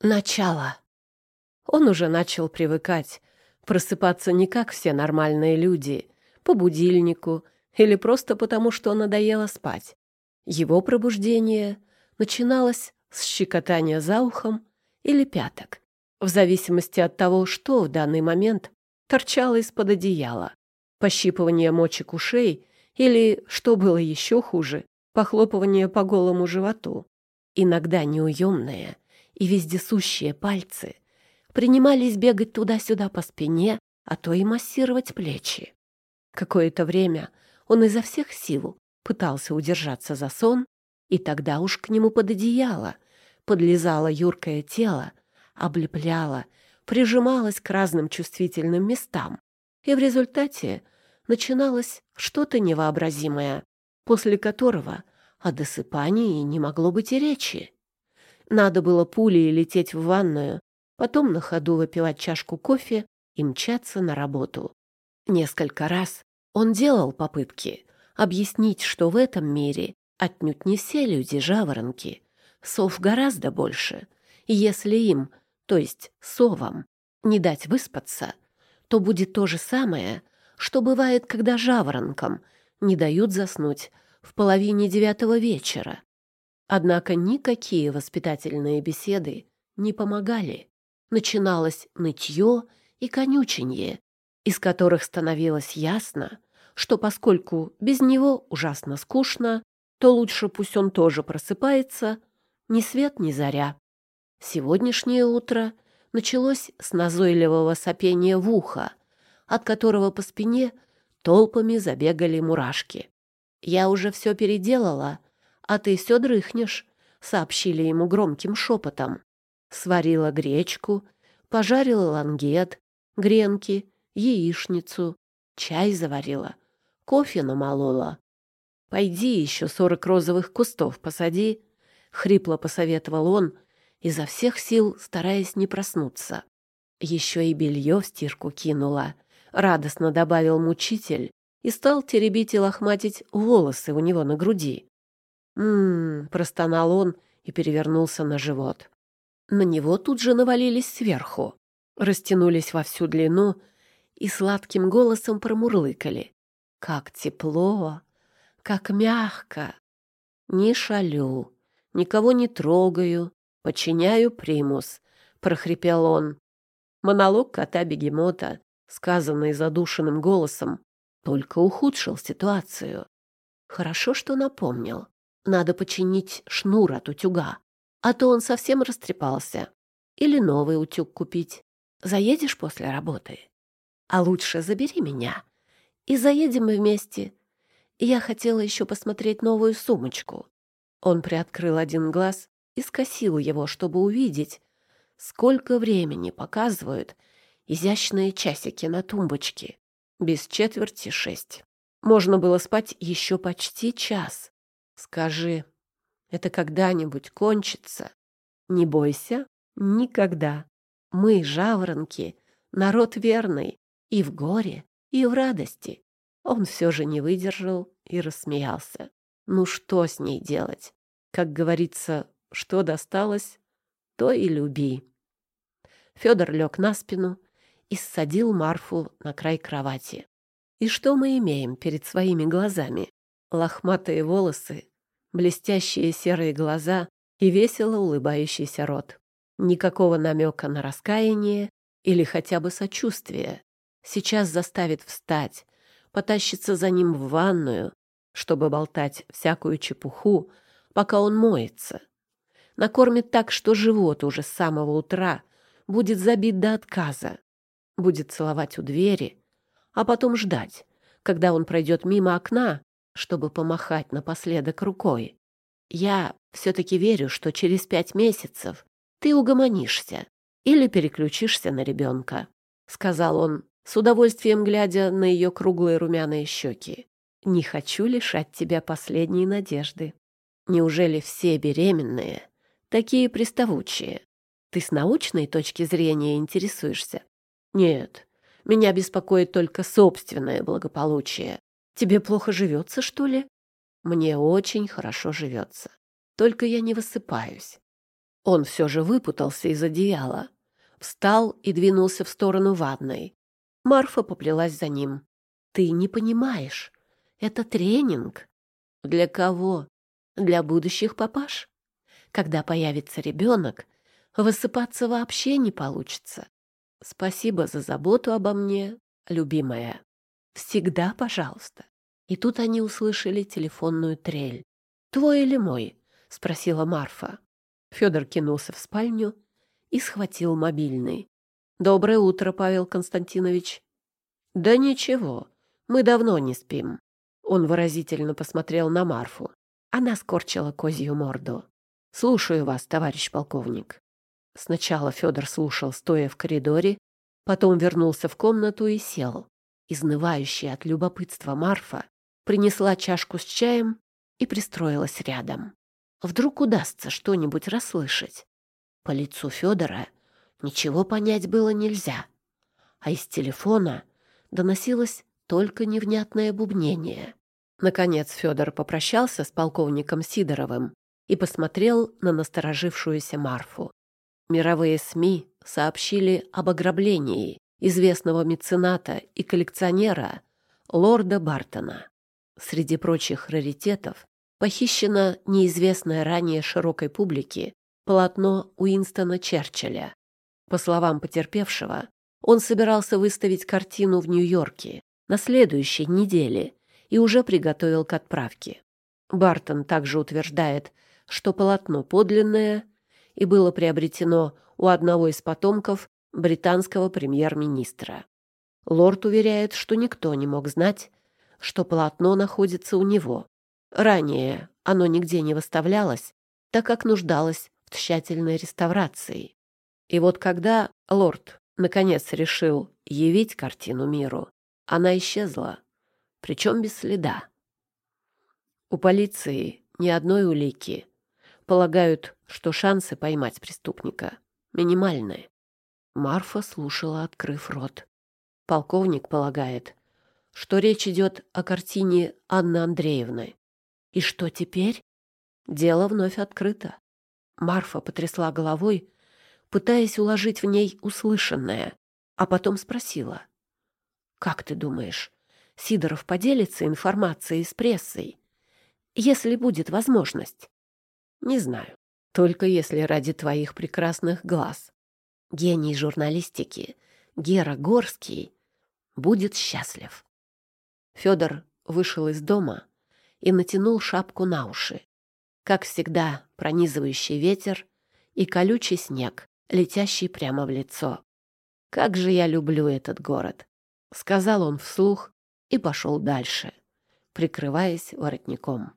Начало. Он уже начал привыкать, просыпаться не как все нормальные люди, по будильнику или просто потому, что надоело спать. Его пробуждение начиналось с щекотания за ухом или пяток, в зависимости от того, что в данный момент торчало из-под одеяла. Пощипывание мочек ушей или, что было еще хуже, похлопывание по голому животу. Иногда неуемные и вездесущие пальцы принимались бегать туда-сюда по спине, а то и массировать плечи. Какое-то время он изо всех сил пытался удержаться за сон, и тогда уж к нему под одеяло подлезало юркое тело, облепляло, прижималось к разным чувствительным местам, и в результате начиналось что-то невообразимое, после которого о досыпании не могло быть и речи. Надо было пулей лететь в ванную, потом на ходу выпивать чашку кофе и мчаться на работу. Несколько раз он делал попытки объяснить, что в этом мире отнюдь не все люди жаворонки. Сов гораздо больше. И если им, то есть совам, не дать выспаться, то будет то же самое, что бывает, когда жаворонкам не дают заснуть в половине девятого вечера. Однако никакие воспитательные беседы не помогали. Начиналось нытье и конюченье, из которых становилось ясно, что поскольку без него ужасно скучно, то лучше пусть он тоже просыпается, ни свет, ни заря. Сегодняшнее утро началось с назойливого сопения в ухо, от которого по спине толпами забегали мурашки. «Я уже все переделала, а ты все дрыхнешь», — сообщили ему громким шепотом. Сварила гречку, пожарила лангет, гренки, яичницу, чай заварила — кофе намолола. Пойди еще сорок розовых кустов посади, — хрипло посоветовал он, изо всех сил стараясь не проснуться. Еще и белье в стирку кинула, — радостно добавил мучитель и стал теребить и лохматить волосы у него на груди. «М-м-м», простонал он и перевернулся на живот. На него тут же навалились сверху, растянулись во всю длину и сладким голосом промурлыкали. Как тепло, как мягко. Не шалю, никого не трогаю, подчиняю примус, прохрипел он. Монолог кота-бегемота, сказанный задушенным голосом, только ухудшил ситуацию. Хорошо, что напомнил. Надо починить шнур от утюга, а то он совсем растрепался. Или новый утюг купить. Заедешь после работы? А лучше забери меня и заедем мы вместе. Я хотела еще посмотреть новую сумочку. Он приоткрыл один глаз и скосил его, чтобы увидеть, сколько времени показывают изящные часики на тумбочке. Без четверти шесть. Можно было спать еще почти час. Скажи, это когда-нибудь кончится? Не бойся, никогда. Мы, жаворонки, народ верный и в горе, и в радости. Он все же не выдержал и рассмеялся. Ну что с ней делать? Как говорится, что досталось, то и люби. Федор лег на спину и ссадил Марфу на край кровати. И что мы имеем перед своими глазами? Лохматые волосы, блестящие серые глаза и весело улыбающийся рот. Никакого намека на раскаяние или хотя бы сочувствие сейчас заставит встать, потащится за ним в ванную, чтобы болтать всякую чепуху, пока он моется. Накормит так, что живот уже с самого утра будет забит до отказа. Будет целовать у двери, а потом ждать, когда он пройдет мимо окна, чтобы помахать напоследок рукой. Я все-таки верю, что через пять месяцев ты угомонишься или переключишься на ребенка, — сказал он с удовольствием глядя на ее круглые румяные щеки. «Не хочу лишать тебя последней надежды. Неужели все беременные такие приставучие? Ты с научной точки зрения интересуешься? Нет, меня беспокоит только собственное благополучие. Тебе плохо живется, что ли? Мне очень хорошо живется. Только я не высыпаюсь. Он все же выпутался из одеяла, встал и двинулся в сторону ванной. Марфа поплелась за ним. «Ты не понимаешь. Это тренинг. Для кого? Для будущих папаш. Когда появится ребенок, высыпаться вообще не получится. Спасибо за заботу обо мне, любимая. Всегда пожалуйста. И тут они услышали телефонную трель. «Твой или мой?» — спросила Марфа. Федор кинулся в спальню и схватил мобильный. «Доброе утро, Павел Константинович». «Да ничего, мы давно не спим». Он выразительно посмотрел на Марфу. Она скорчила козью морду. «Слушаю вас, товарищ полковник». Сначала Федор слушал, стоя в коридоре, потом вернулся в комнату и сел. Изнывающая от любопытства Марфа принесла чашку с чаем и пристроилась рядом. Вдруг удастся что-нибудь расслышать. По лицу Федора ничего понять было нельзя, а из телефона доносилось только невнятное бубнение. Наконец Федор попрощался с полковником Сидоровым и посмотрел на насторожившуюся Марфу. Мировые СМИ сообщили об ограблении известного мецената и коллекционера лорда Бартона. Среди прочих раритетов похищено неизвестное ранее широкой публике полотно Уинстона Черчилля. По словам потерпевшего, он собирался выставить картину в Нью-Йорке на следующей неделе и уже приготовил к отправке. Бартон также утверждает, что полотно подлинное и было приобретено у одного из потомков британского премьер-министра. Лорд уверяет, что никто не мог знать, что полотно находится у него. Ранее оно нигде не выставлялось, так как нуждалось в тщательной реставрации. И вот когда лорд наконец решил явить картину миру, она исчезла, причем без следа. У полиции ни одной улики. Полагают, что шансы поймать преступника минимальны. Марфа слушала, открыв рот. Полковник полагает, что речь идет о картине Анны Андреевны. И что теперь? Дело вновь открыто. Марфа потрясла головой, пытаясь уложить в ней услышанное, а потом спросила. «Как ты думаешь, Сидоров поделится информацией с прессой, если будет возможность?» «Не знаю. Только если ради твоих прекрасных глаз. Гений журналистики Гера Горский будет счастлив». Федор вышел из дома и натянул шапку на уши. Как всегда, пронизывающий ветер и колючий снег, летящий прямо в лицо. «Как же я люблю этот город!» — сказал он вслух и пошел дальше, прикрываясь воротником.